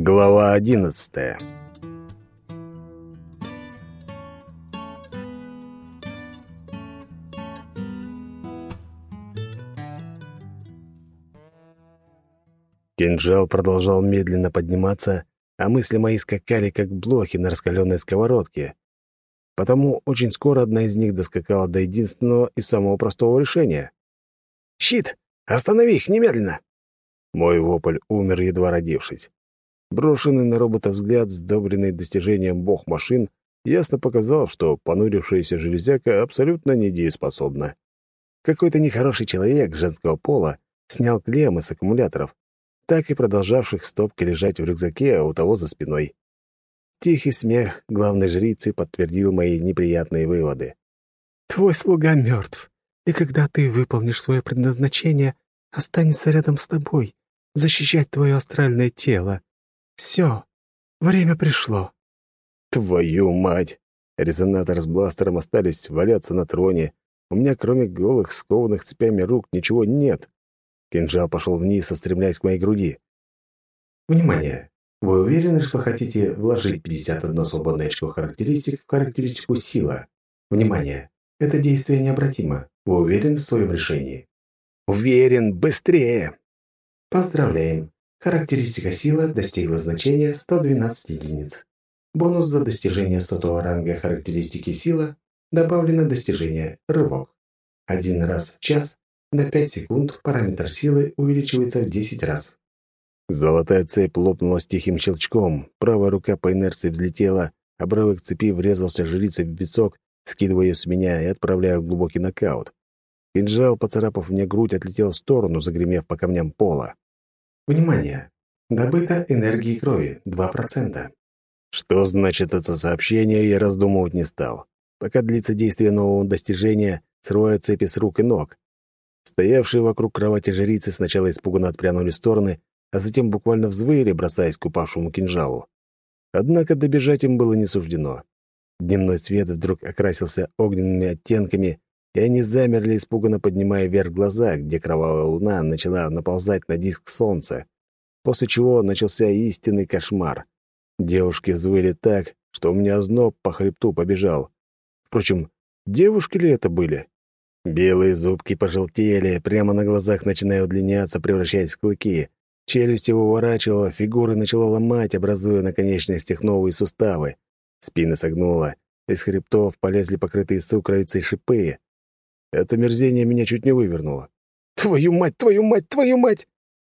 Глава одиннадцатая Кинжал продолжал медленно подниматься, а мысли мои скакали, как блохи на раскаленной сковородке. Потому очень скоро одна из них доскакала до единственного и самого простого решения. «Щит! Останови их немедленно!» Мой вопль умер, едва родившись. Брошенный на робота взгляд, сдобренный достижением бог машин, ясно показал, что понурившаяся железяка абсолютно недееспособна. Какой-то нехороший человек женского пола снял клеммы с аккумуляторов, так и продолжавших стопкой лежать в рюкзаке у того за спиной. Тихий смех главной жрицы подтвердил мои неприятные выводы. «Твой слуга мертв, и когда ты выполнишь свое предназначение, останется рядом с тобой, защищать твое астральное тело. Все, время пришло». «Твою мать!» Резонатор с бластером остались валяться на троне. У меня, кроме голых, скованных цепями рук, ничего нет. Кинжал пошел вниз, устремляясь к моей груди. Внимание! Вы уверены, что хотите вложить 51 свободное очко характеристик в характеристику «Сила»? Внимание! Это действие необратимо. Вы уверены в своем решении? Уверен, быстрее! Поздравляем! Характеристика «Сила» достигла значения 112 единиц. Бонус за достижение сотого ранга характеристики «Сила» добавлено достижение «Рывок». Один раз в час на 5 секунд параметр силы увеличивается в 10 раз. Золотая цепь лопнула с тихим щелчком, правая рука по инерции взлетела, обрывок цепи врезался жрице в висок, скидывая ее с меня и отправляя в глубокий нокаут. Кинжал, поцарапав мне грудь, отлетел в сторону, загремев по камням пола. Внимание! Добыто энергии крови 2%. Что значит это сообщение, я раздумывать не стал. Пока длится действие нового достижения, срываю цепи с рук и ног. Стоявшие вокруг кровати жрицы сначала испуганно отпрянули в стороны, а затем буквально взвыли, бросаясь к упавшему кинжалу. Однако добежать им было не суждено. Дневной свет вдруг окрасился огненными оттенками, и они замерли, испуганно поднимая вверх глаза, где кровавая луна начала наползать на диск солнца, после чего начался истинный кошмар. Девушки взвыли так, что у меня озноб по хребту побежал. Впрочем, девушки ли это были? Белые зубки пожелтели, прямо на глазах начиная удлиняться, превращаясь в клыки. Челюсть его выворачивала, фигуры начала ломать, образуя на конечностях новые суставы. Спины согнула, из хребтов полезли покрытые сукровицей шипы. Это мерзение меня чуть не вывернуло. «Твою мать, твою мать, твою мать!»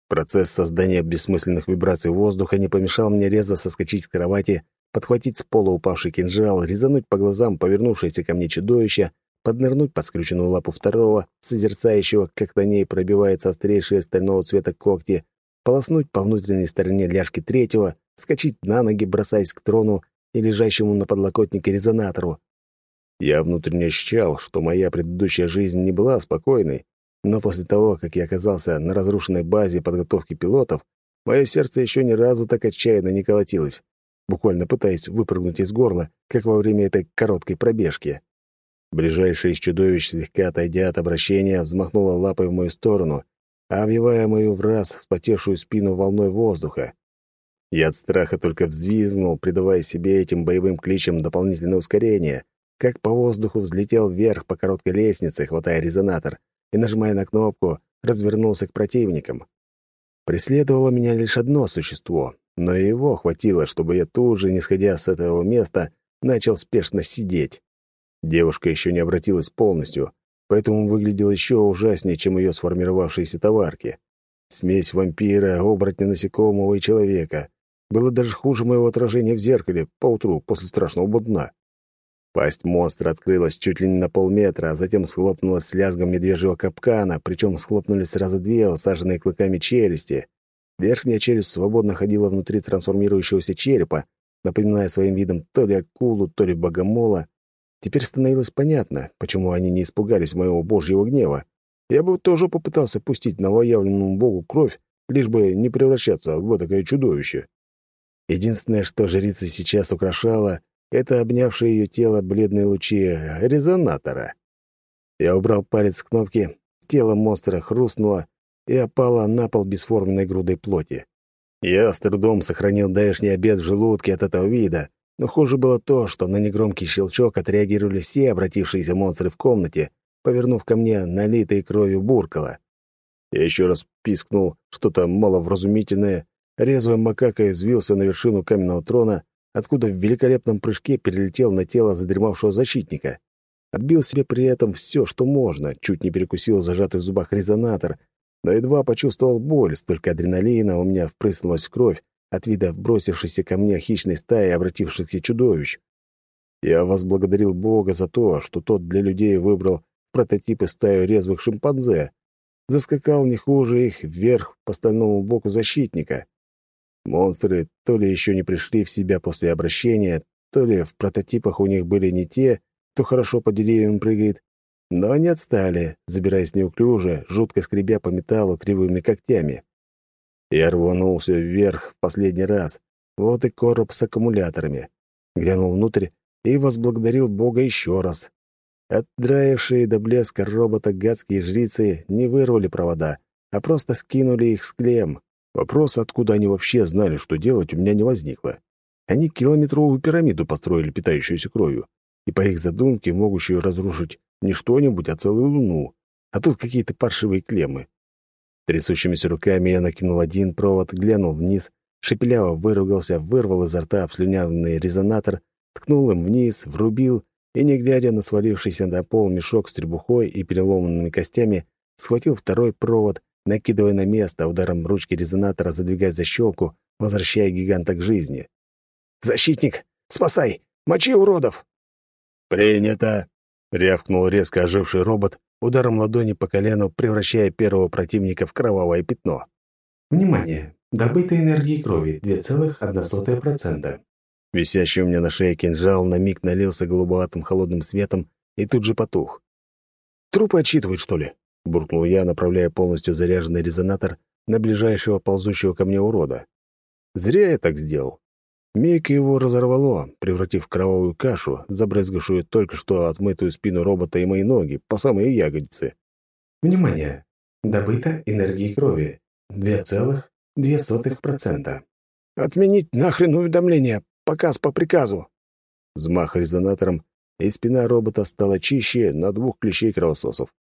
Процесс создания бессмысленных вибраций воздуха не помешал мне резво соскочить с кровати, подхватить с пола упавший кинжал, резануть по глазам повернувшееся ко мне чудовище, поднырнуть под скрюченную лапу второго, созерцающего, как на ней пробивается острейшие стального цвета когти, полоснуть по внутренней стороне ляжки третьего, скачать на ноги, бросаясь к трону и лежащему на подлокотнике резонатору. Я внутренне ощущал, что моя предыдущая жизнь не была спокойной, но после того, как я оказался на разрушенной базе подготовки пилотов, мое сердце еще ни разу так отчаянно не колотилось, буквально пытаясь выпрыгнуть из горла, как во время этой короткой пробежки. Ближайшее из чудовищ, слегка отойдя от обращения, взмахнула лапой в мою сторону, обвивая мою в раз вспотевшую спину волной воздуха. Я от страха только взвизгнул, придавая себе этим боевым кличам дополнительное ускорение, как по воздуху взлетел вверх по короткой лестнице, хватая резонатор, и, нажимая на кнопку, развернулся к противникам. Преследовало меня лишь одно существо, но его хватило, чтобы я тут же, не сходя с этого места, начал спешно сидеть. Девушка еще не обратилась полностью, поэтому выглядела еще ужаснее, чем ее сформировавшиеся товарки. Смесь вампира, оборотня насекомого и человека. Было даже хуже моего отражения в зеркале поутру после страшного будна. Пасть монстра открылась чуть ли не на полметра, а затем схлопнулась с лязгом медвежьего капкана, причем схлопнулись сразу две усаженные клыками челюсти. Верхняя челюсть свободно ходила внутри трансформирующегося черепа, напоминая своим видом то ли акулу, то ли богомола, Теперь становилось понятно, почему они не испугались моего божьего гнева. Я бы тоже попытался пустить новоявленному богу кровь, лишь бы не превращаться в такое чудовище. Единственное, что жрица сейчас украшала, это обнявшие ее тело бледные лучи резонатора. Я убрал палец с кнопки, тело монстра хрустнуло и опало на пол бесформенной грудой плоти. Я с трудом сохранил давешний обед в желудке от этого вида, но хуже было то, что на негромкий щелчок отреагировали все обратившиеся монстры в комнате, повернув ко мне налитые кровью буркала. Я еще раз пискнул что-то маловразумительное, резвой макакой взвился на вершину каменного трона, откуда в великолепном прыжке перелетел на тело задремавшего защитника. Отбил себе при этом все, что можно, чуть не перекусил зажатый в зубах резонатор, но едва почувствовал боль, столько адреналина у меня впрыснулась в кровь от вида бросившейся ко мне хищной стаи обратившихся чудовищ. Я возблагодарил Бога за то, что тот для людей выбрал прототипы стаю резвых шимпанзе, заскакал не хуже их вверх по стальному боку защитника. Монстры то ли еще не пришли в себя после обращения, то ли в прототипах у них были не те, кто хорошо по деревьям прыгает, но они отстали, забираясь неуклюже, жутко скребя по металлу кривыми когтями. Я рванулся вверх в последний раз. Вот и короб с аккумуляторами. Глянул внутрь и возблагодарил Бога еще раз. Отдраившие до блеска робота гадские жрицы не вырвали провода, а просто скинули их с клем. Вопрос, откуда они вообще знали, что делать, у меня не возникло. Они километровую пирамиду построили, питающуюся кровью, и по их задумке могущую разрушить не что-нибудь, а целую луну. А тут какие-то паршивые клеммы. Трясущимися руками я накинул один провод, глянул вниз, шепеляво выругался, вырвал изо рта обслюнявленный резонатор, ткнул им вниз, врубил и, не глядя на свалившийся на пол мешок с требухой и переломанными костями, схватил второй провод, накидывая на место, ударом ручки резонатора задвигая защелку, возвращая гиганта к жизни. «Защитник! Спасай! Мочи уродов!» «Принято!» — рявкнул резко оживший робот, ударом ладони по колену превращая первого противника в кровавое пятно. «Внимание! Добытой энергии крови 2,1%. Висящий у меня на шее кинжал на миг налился голубоватым холодным светом и тут же потух. «Трупы отсчитывают, что ли?» — буркнул я, направляя полностью заряженный резонатор на ближайшего ползущего ко мне урода. Зря я так сделал. Миг его разорвало, превратив в кровавую кашу, забрызгавшую только что отмытую спину робота и мои ноги, по самые ягодицы. «Внимание! Добыта энергии крови 2,2%. «Отменить нахрен уведомление! Показ по приказу!» Взмах резонатором, и спина робота стала чище на двух клещей кровососов.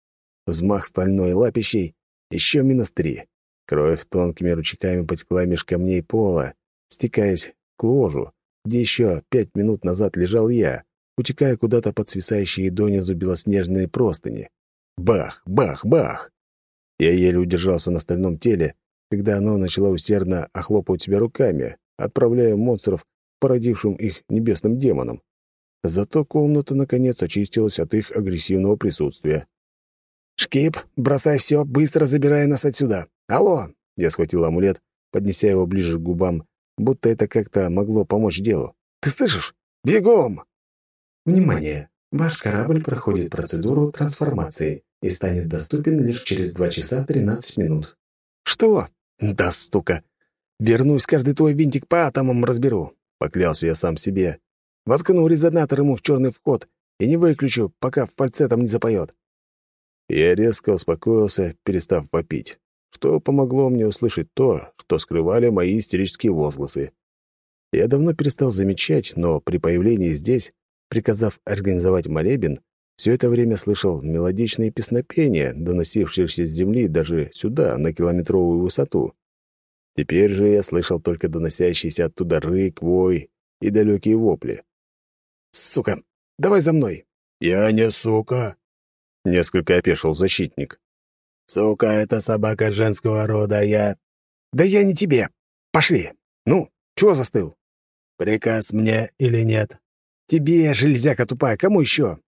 Взмах стальной лапищей, еще минус три. Кровь тонкими ручейками потекла меж камней пола, стекаясь к ложу, где еще пять минут назад лежал я, утекая куда-то под свисающие донизу белоснежные простыни. Бах, бах, бах! Я еле удержался на стальном теле, когда оно начало усердно охлопывать себя руками, отправляя монстров породившим их небесным демоном. Зато комната, наконец, очистилась от их агрессивного присутствия. «Шкип, бросай все, быстро забирай нас отсюда! Алло!» Я схватил амулет, поднеся его ближе к губам, будто это как-то могло помочь делу. «Ты слышишь? Бегом!» Внимание! Ваш корабль проходит процедуру трансформации и станет доступен лишь через 2 часа 13 минут. «Что? Да, стука! Вернусь, каждый твой винтик по атомам разберу. — поклялся я сам себе. «Воткну резонатор ему в черный вход и не выключу, пока в фальцетом не запоет». Я резко успокоился, перестав вопить, что помогло мне услышать то, что скрывали мои истерические возгласы. Я давно перестал замечать, но при появлении здесь, приказав организовать молебен, все это время слышал мелодичные песнопения, доносившиеся с земли даже сюда, на километровую высоту. Теперь же я слышал только доносящийся оттуда рык, вой и далекие вопли. «Сука! Давай за мной!» «Я не сука!» — несколько опешил защитник. «Сука — это собака женского рода, я...» «Да я не тебе! Пошли! Ну, чего застыл?» «Приказ мне или нет?» «Тебе, железяка тупая, кому еще?»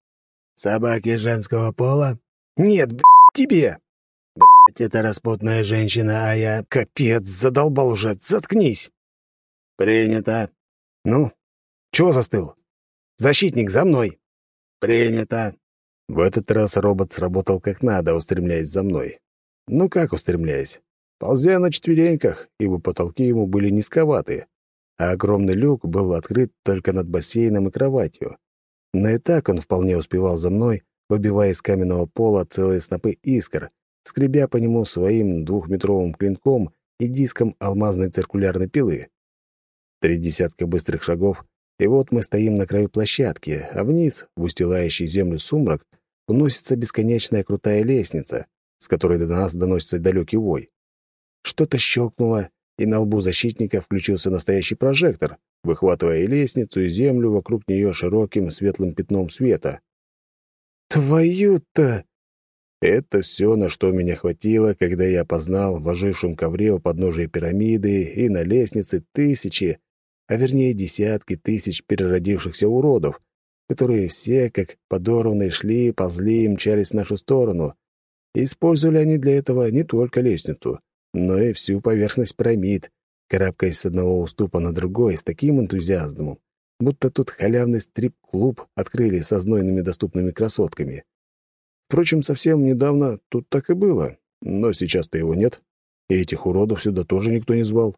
«Собаки женского пола?» «Нет, б***, тебе!» Блять, это распутная женщина, а я... Капец, задолбал уже, заткнись. Принято. Ну, чего застыл? Защитник, за мной. Принято. В этот раз робот сработал как надо, устремляясь за мной. Ну как устремляясь? Ползя на четвереньках, ибо потолки ему были низковаты, а огромный люк был открыт только над бассейном и кроватью. Но и так он вполне успевал за мной, выбивая из каменного пола целые снопы искр, скребя по нему своим двухметровым клинком и диском алмазной циркулярной пилы. Три десятка быстрых шагов, и вот мы стоим на краю площадки, а вниз, в устилающий землю сумрак, уносится бесконечная крутая лестница, с которой до нас доносится далекий вой. Что-то щелкнуло, и на лбу защитника включился настоящий прожектор, выхватывая и лестницу, и землю вокруг нее широким светлым пятном света. «Твою-то!» Это все, на что меня хватило, когда я опознал в ожившем ковре у подножия пирамиды и на лестнице тысячи, а вернее десятки тысяч переродившихся уродов, которые все, как подорванные, шли, ползли и мчались в нашу сторону. Использовали они для этого не только лестницу, но и всю поверхность пирамид, карабкаясь с одного уступа на другой с таким энтузиазмом, будто тут халявный стрип-клуб открыли со знойными доступными красотками. Впрочем, совсем недавно тут так и было, но сейчас-то его нет, и этих уродов сюда тоже никто не звал.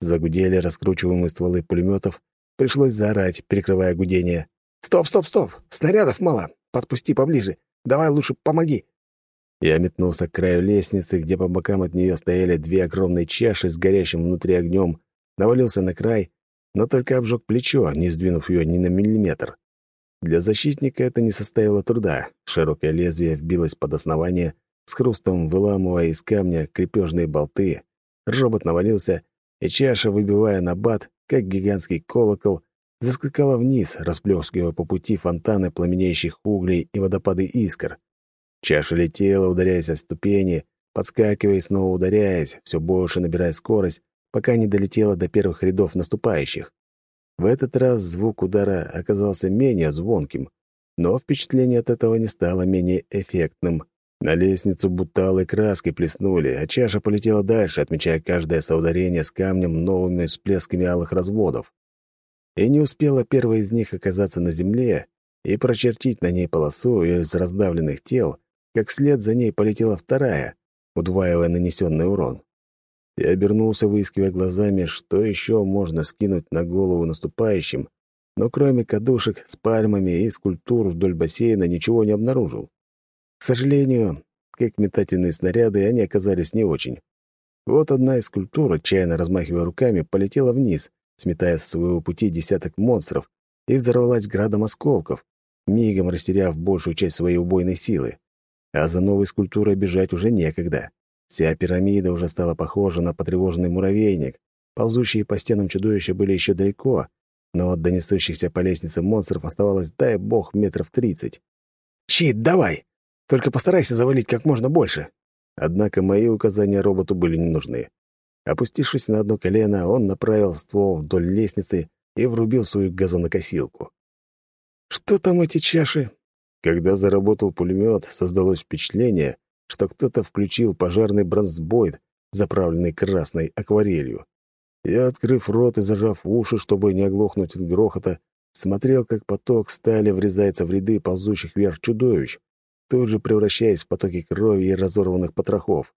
Загудели раскручиваемые стволы пулеметов. Пришлось заорать, перекрывая гудение. «Стоп, стоп, стоп! Снарядов мало! Подпусти поближе! Давай лучше помоги!» Я метнулся к краю лестницы, где по бокам от нее стояли две огромные чаши с горящим внутри огнем, навалился на край, но только обжег плечо, не сдвинув ее ни на миллиметр. Для защитника это не составило труда. Широкое лезвие вбилось под основание, с хрустом выламывая из камня крепежные болты. Робот навалился и чаша, выбивая на бат, как гигантский колокол, заскакала вниз, расплескивая по пути фонтаны пламенеющих углей и водопады искр. Чаша летела, ударяясь о ступени, подскакивая и снова ударяясь, все больше набирая скорость, пока не долетела до первых рядов наступающих. В этот раз звук удара оказался менее звонким, но впечатление от этого не стало менее эффектным. На лестницу будто алой краской плеснули, а чаша полетела дальше, отмечая каждое соударение с камнем новыми всплесками алых разводов. И не успела первая из них оказаться на земле и прочертить на ней полосу из раздавленных тел, как вслед за ней полетела вторая, удваивая нанесенный урон. Я обернулся, выискивая глазами, что еще можно скинуть на голову наступающим, но кроме кадушек с пальмами и скульптур вдоль бассейна ничего не обнаружил. К сожалению, как метательные снаряды, они оказались не очень. Вот одна из скульптур, отчаянно размахивая руками, полетела вниз, сметая с своего пути десяток монстров, и взорвалась градом осколков, мигом растеряв большую часть своей убойной силы. А за новой скульптурой бежать уже некогда. Вся пирамида уже стала похожа на потревоженный муравейник. Ползущие по стенам чудовища были еще далеко, но от донесущихся по лестнице монстров оставалось, дай бог, метров тридцать. «Щит, давай!» Только постарайся завалить как можно больше». Однако мои указания роботу были не нужны. Опустившись на одно колено, он направил ствол вдоль лестницы и врубил свою газонокосилку. «Что там эти чаши?» Когда заработал пулемет, создалось впечатление, что кто-то включил пожарный бронзбойд, заправленный красной акварелью. Я, открыв рот и зажав уши, чтобы не оглохнуть от грохота, смотрел, как поток стали врезается в ряды ползущих вверх чудовищ, тут же превращаясь в потоки крови и разорванных потрохов.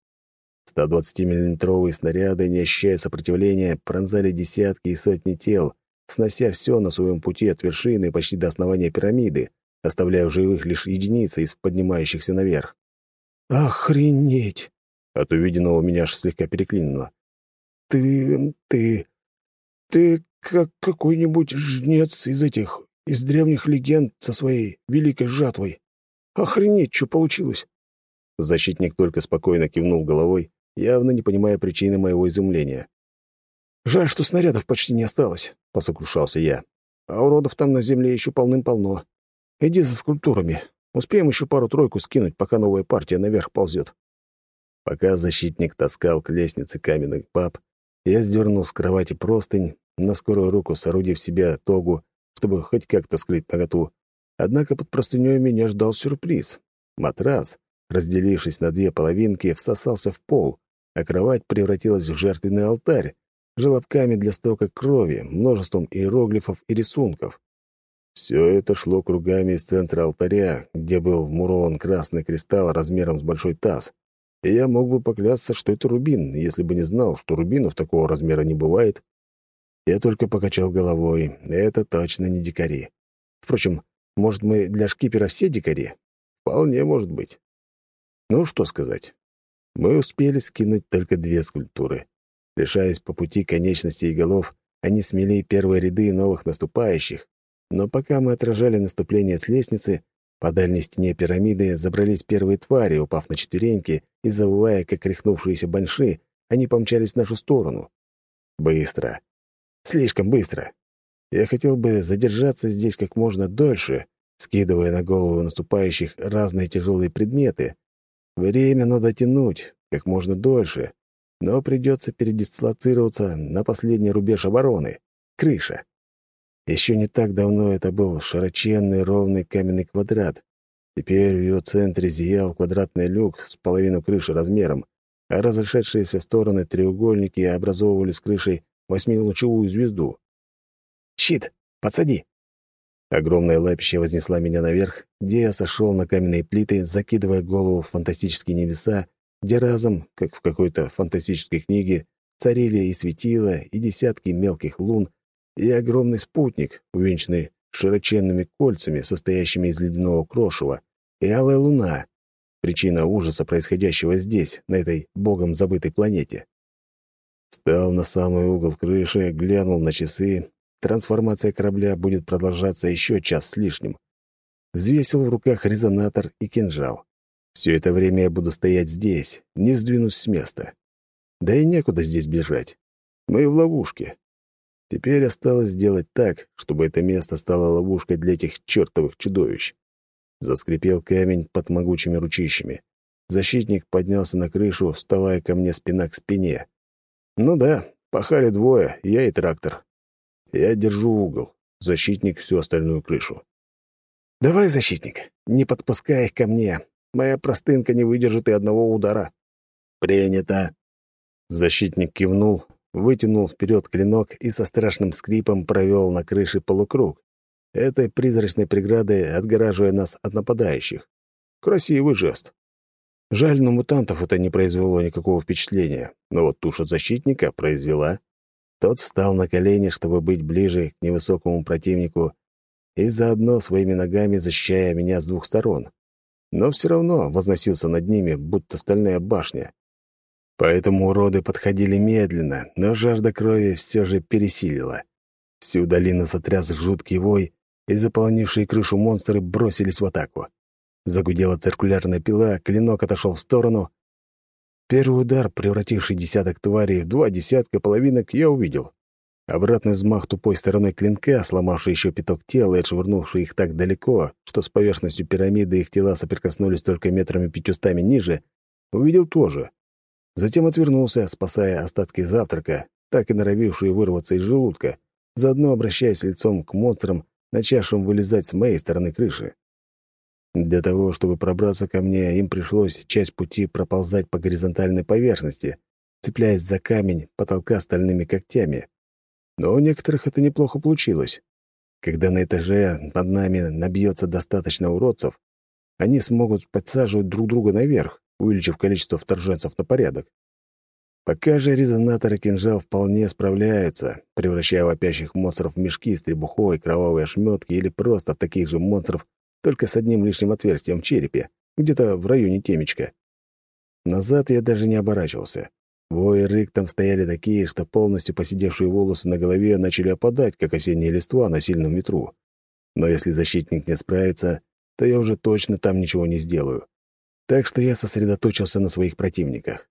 120-миллиметровые снаряды, не ощущая сопротивления, пронзали десятки и сотни тел, снося все на своем пути от вершины почти до основания пирамиды, оставляя в живых лишь единицы из поднимающихся наверх. «Охренеть!» От увиденного меня аж слегка переклинило. «Ты... ты... ты как какой-нибудь жнец из этих... из древних легенд со своей великой жатвой. Охренеть, что получилось!» Защитник только спокойно кивнул головой, явно не понимая причины моего изумления. «Жаль, что снарядов почти не осталось», — посокрушался я. «А уродов там на земле еще полным-полно. Иди за скульптурами. Успеем еще пару-тройку скинуть, пока новая партия наверх ползет». Пока защитник таскал к лестнице каменных баб, я сдернул с кровати простынь, на скорую руку соорудив себе тогу, чтобы хоть как-то скрыть наготу, Однако под простыней меня ждал сюрприз. Матрас, разделившись на две половинки, всосался в пол, а кровать превратилась в жертвенный алтарь, желобками для стока крови, множеством иероглифов и рисунков. Все это шло кругами из центра алтаря, где был вмурован красный кристалл размером с большой таз. И я мог бы поклясться, что это рубин, если бы не знал, что рубинов такого размера не бывает. Я только покачал головой. Это точно не дикари. Впрочем, может, мы для шкипера все дикари? Вполне может быть. Ну, что сказать. Мы успели скинуть только две скульптуры. Лишаясь по пути конечностей и голов, они смели первые ряды новых наступающих, но пока мы отражали наступление с лестницы, по дальней стене пирамиды забрались первые твари, упав на четвереньки и завывая, как рехнувшиеся баньши, они помчались в нашу сторону. Быстро. Слишком быстро. Я хотел бы задержаться здесь как можно дольше, скидывая на голову наступающих разные тяжелые предметы. Время надо тянуть как можно дольше, но придется передислоцироваться на последний рубеж обороны — крыша. Еще не так давно это был широченный ровный каменный квадрат. Теперь в ее центре зиял квадратный люк с половину крыши размером, а разошедшиеся в стороны треугольники образовывали с крышей восьмилучевую звезду. «Щит! Подсади!» Огромная лапища вознесла меня наверх, где я сошел на каменные плиты, закидывая голову в фантастические небеса, где разом, как в какой-то фантастической книге, царили и светила, и десятки мелких лун, и огромный спутник, увенчанный широченными кольцами, состоящими из ледяного крошева, и алая луна, причина ужаса происходящего здесь, на этой богом забытой планете. Встал на самый угол крыши, глянул на часы. Трансформация корабля будет продолжаться еще час с лишним. Взвесил в руках резонатор и кинжал. Все это время я буду стоять здесь, не сдвинусь с места. Да и некуда здесь бежать. Мы в ловушке. Теперь осталось сделать так, чтобы это место стало ловушкой для этих чертовых чудовищ. Заскрипел камень под могучими ручищами. Защитник поднялся на крышу, вставая ко мне спина к спине. Ну да, пахали двое, я и трактор. Я держу угол, защитник — всю остальную крышу. «Давай, защитник, не подпускай их ко мне. Моя простынка не выдержит и одного удара». «Принято». Защитник кивнул, вытянул вперед клинок и со страшным скрипом провел на крыше полукруг, этой призрачной преградой отгораживая нас от нападающих. Красивый жест. Жаль, на мутантов это не произвело никакого впечатления, но вот туша защитника произвела. Тот встал на колени, чтобы быть ближе к невысокому противнику, и заодно своими ногами защищая меня с двух сторон. Но все равно возносился над ними, будто стальная башня. Поэтому уроды подходили медленно, но жажда крови все же пересилила. Всю долину сотряс жуткий вой, и заполонившие крышу монстры бросились в атаку. Загудела циркулярная пила, клинок отошел в сторону. Первый удар, превративший десяток тварей в два десятка половинок, я увидел. Обратный взмах тупой стороной клинка, сломавший еще пяток тел и отшвырнувший их так далеко, что с поверхностью пирамиды их тела соприкоснулись только метрами пятьюстами ниже, увидел тоже. Затем отвернулся, спасая остатки завтрака, так и норовившие вырваться из желудка, заодно обращаясь лицом к монстрам, начавшим вылезать с моей стороны крыши. Для того, чтобы пробраться ко мне, им пришлось часть пути проползать по горизонтальной поверхности, цепляясь за камень потолка стальными когтями. Но у некоторых это неплохо получилось. Когда на этаже под нами набьется достаточно уродцев, они смогут подсаживать друг друга наверх, увеличив количество вторженцев на порядок. Пока же резонатор и кинжал вполне справляются, превращая вопящих монстров в мешки с требухой, кровавые ошметки или просто в таких же монстров, только с одним лишним отверстием в черепе, где-то в районе темечка. Назад я даже не оборачивался. Вой и рык там стояли такие, что полностью посидевшие волосы на голове начали опадать, как осенние листва на сильном ветру. Но если защитник не справится, то я уже точно там ничего не сделаю. Так что я сосредоточился на своих противниках.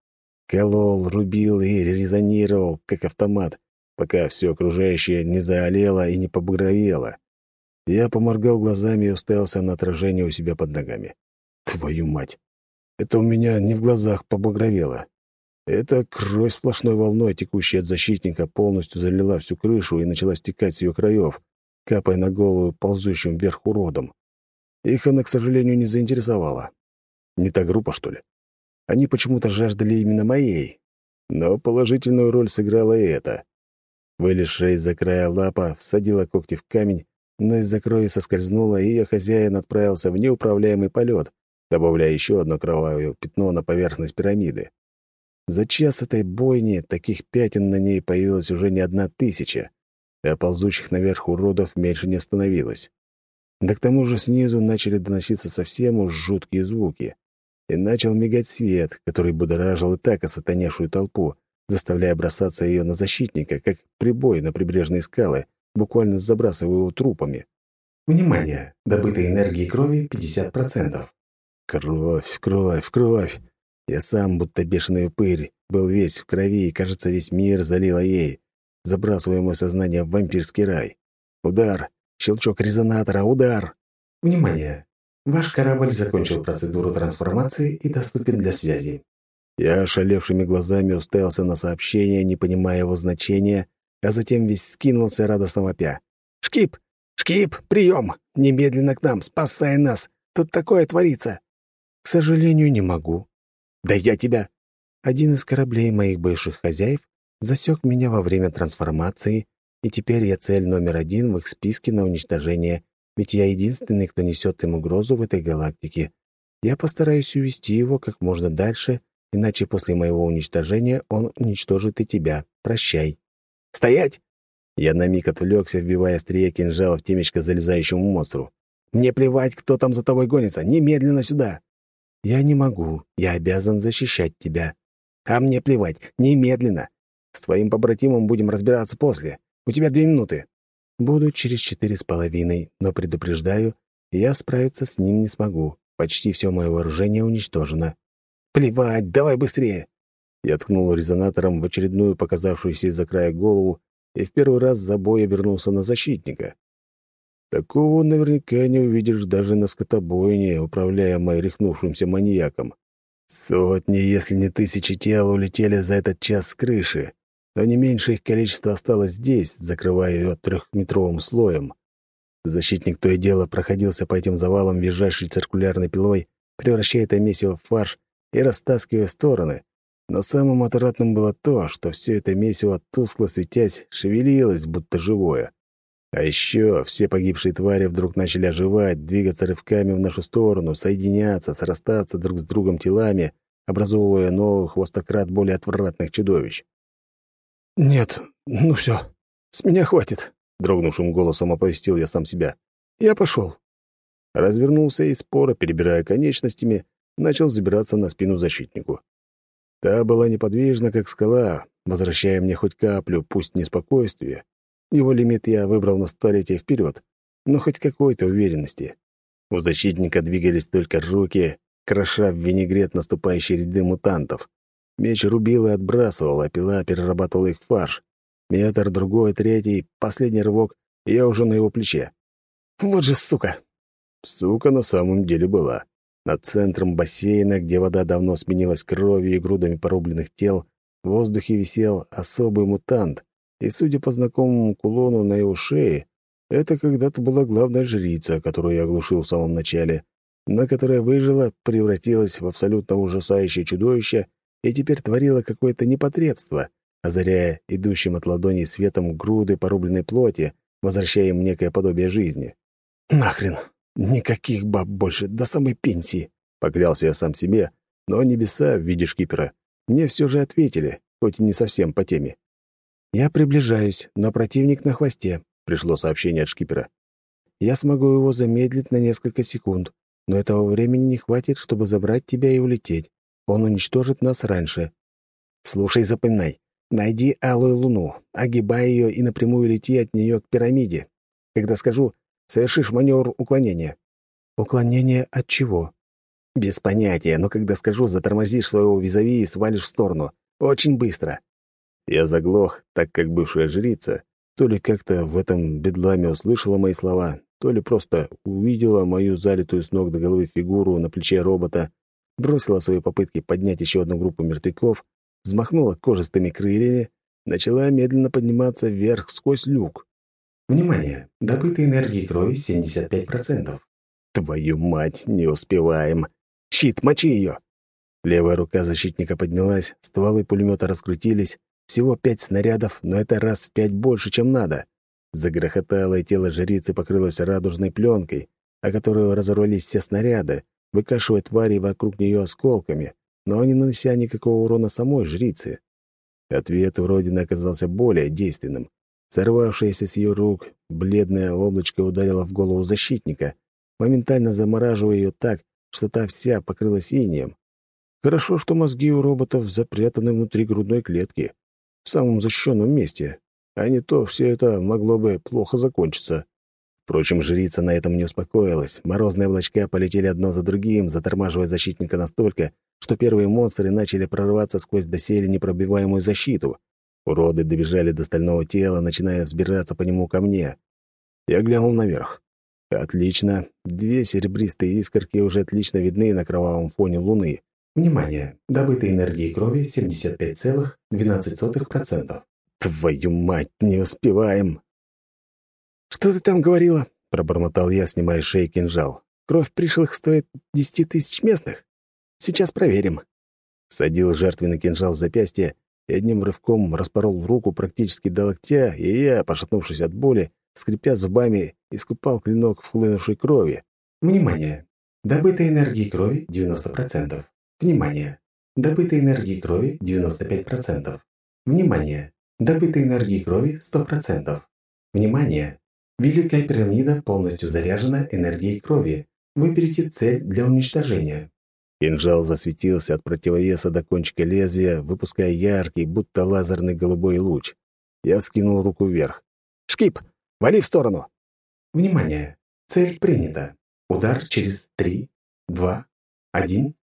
Колол, рубил и резонировал, как автомат, пока все окружающее не заолело и не побагровело. Я поморгал глазами и уставился на отражение у себя под ногами. Твою мать! Это у меня не в глазах побагровело. Это кровь сплошной волной, текущая от защитника, полностью залила всю крышу и начала стекать с ее краев, капая на голову ползущим вверх уродом. Их она, к сожалению, не заинтересовала. Не та группа, что ли? Они почему-то жаждали именно моей. Но положительную роль сыграла и это. Вылезшая из-за края лапа всадила когти в камень, но из-за крови соскользнула, и ее хозяин отправился в неуправляемый полет, добавляя еще одно кровавое пятно на поверхность пирамиды. За час этой бойни таких пятен на ней появилось уже не одна тысяча, а ползущих наверх уродов меньше не становилось. Да к тому же снизу начали доноситься совсем уж жуткие звуки. и начал мигать свет, который будоражил и так осатаневшую толпу, заставляя бросаться ее на защитника, как прибой на прибрежные скалы, буквально забрасывая его трупами. Внимание! Добытой энергии крови 50%. Кровь, кровь, кровь. Я сам, будто бешеный упырь, был весь в крови, и, кажется, весь мир залило ей, забрасывая мое сознание в вампирский рай. Удар! Щелчок резонатора! Удар! Внимание! Ваш корабль закончил процедуру трансформации и доступен для связи. Я ошалевшими глазами уставился на сообщение, не понимая его значения, а затем весь скинулся радостно вопя. «Шкип! Шкип! Прием! Немедленно к нам! Спасай нас! Тут такое творится!» «К сожалению, не могу». «Да я тебя...» Один из кораблей моих бывших хозяев засек меня во время трансформации, и теперь я цель номер один в их списке на уничтожение ведь я единственный, кто несет им угрозу в этой галактике. Я постараюсь увести его как можно дальше, иначе после моего уничтожения он уничтожит и тебя. Прощай». «Стоять!» Я на миг отвлекся, вбивая острие кинжала в темечко залезающему монстру. «Мне плевать, кто там за тобой гонится. Немедленно сюда!» «Я не могу. Я обязан защищать тебя». «А мне плевать. Немедленно. С твоим побратимом будем разбираться после. У тебя две минуты». Буду через четыре с половиной, но предупреждаю, я справиться с ним не смогу. Почти все мое вооружение уничтожено. Плевать, давай быстрее! Я ткнул резонатором в очередную показавшуюся из-за края голову и в первый раз за бой обернулся на защитника. Такого наверняка не увидишь даже на скотобойне, управляемой рехнувшимся маньяком. Сотни, если не тысячи тел улетели за этот час с крыши но не меньше их количество осталось здесь, закрывая ее трехметровым слоем. Защитник то и дело проходился по этим завалам визжащей циркулярной пилой, превращая это месиво в фарш и растаскивая в стороны. Но самым отвратным было то, что все это месиво, тускло светясь, шевелилось, будто живое. А еще все погибшие твари вдруг начали оживать, двигаться рывками в нашу сторону, соединяться, срастаться друг с другом телами, образовывая новых хвостократ более отвратных чудовищ. «Нет, ну все, с меня хватит», — дрогнувшим голосом оповестил я сам себя. «Я пошел». Развернулся и, споро перебирая конечностями, начал забираться на спину защитнику. Та была неподвижна, как скала, возвращая мне хоть каплю, пусть не спокойствия. Его лимит я выбрал на столетие вперед, но хоть какой-то уверенности. У защитника двигались только руки, кроша в винегрет наступающие ряды мутантов. Меч рубил и отбрасывал, а пила перерабатывала их в фарш. Метр, другой, третий, последний рывок, и я уже на его плече. Вот же сука! Сука на самом деле была. Над центром бассейна, где вода давно сменилась кровью и грудами порубленных тел, в воздухе висел особый мутант, и, судя по знакомому кулону на его шее, это когда-то была главная жрица, которую я оглушил в самом начале, но которая выжила, превратилась в абсолютно ужасающее чудовище и теперь творила какое-то непотребство, озаряя идущим от ладоней светом груды порубленной плоти, возвращая им некое подобие жизни. «Нахрен! Никаких баб больше, до самой пенсии!» — поклялся я сам себе, но небеса в виде шкипера мне все же ответили, хоть и не совсем по теме. «Я приближаюсь, но противник на хвосте», — пришло сообщение от шкипера. «Я смогу его замедлить на несколько секунд, но этого времени не хватит, чтобы забрать тебя и улететь. Он уничтожит нас раньше. Слушай, запоминай. Найди алую луну, огибай ее и напрямую лети от нее к пирамиде. Когда скажу, совершишь маневр уклонения. Уклонение от чего? Без понятия, но когда скажу, затормозишь своего визави и свалишь в сторону. Очень быстро. Я заглох, так как бывшая жрица то ли как-то в этом бедламе услышала мои слова, то ли просто увидела мою залитую с ног до головы фигуру на плече робота бросила свои попытки поднять еще одну группу мертвяков, взмахнула кожистыми крыльями, начала медленно подниматься вверх сквозь люк. Внимание! Добытой энергии крови 75%. Твою мать, не успеваем. Щит, мочи ее! Левая рука защитника поднялась, стволы пулемета раскрутились. Всего пять снарядов, но это раз в пять больше, чем надо. Загрохотало, и тело жрицы покрылось радужной пленкой, о которую разорвались все снаряды, выкашивая твари вокруг нее осколками, но не нанося никакого урона самой жрице. Ответ вроде оказался более действенным. Сорвавшееся с ее рук, бледное облачко ударило в голову защитника, моментально замораживая ее так, что та вся покрылась инеем. Хорошо, что мозги у роботов запрятаны внутри грудной клетки, в самом защищенном месте, а не то все это могло бы плохо закончиться. Впрочем, жрица на этом не успокоилась. Морозные облачка полетели одно за другим, затормаживая защитника настолько, что первые монстры начали прорываться сквозь доселе непробиваемую защиту. Уроды добежали до стального тела, начиная взбираться по нему ко мне. Я глянул наверх. Отлично. Две серебристые искорки уже отлично видны на кровавом фоне луны. Внимание! Добытой энергии крови 75,12%. Твою мать, не успеваем! «Что ты там говорила?» — пробормотал я, снимая шеи кинжал. «Кровь пришлых стоит десяти тысяч местных? Сейчас проверим». Садил жертвенный кинжал в запястье и одним рывком распорол руку практически до локтя, и я, пошатнувшись от боли, скрипя зубами, искупал клинок в хлынувшей крови. Внимание! Добытой энергии крови 90%. Внимание! Добытой энергии крови 95%. Внимание! Добытой энергии крови 100%. Внимание! Великая пирамида полностью заряжена энергией крови. Выберите цель для уничтожения. Кинжал засветился от противовеса до кончика лезвия, выпуская яркий, будто лазерный голубой луч. Я вскинул руку вверх. «Шкип! Вали в сторону!» Внимание! Цель принята. Удар через три, два, один.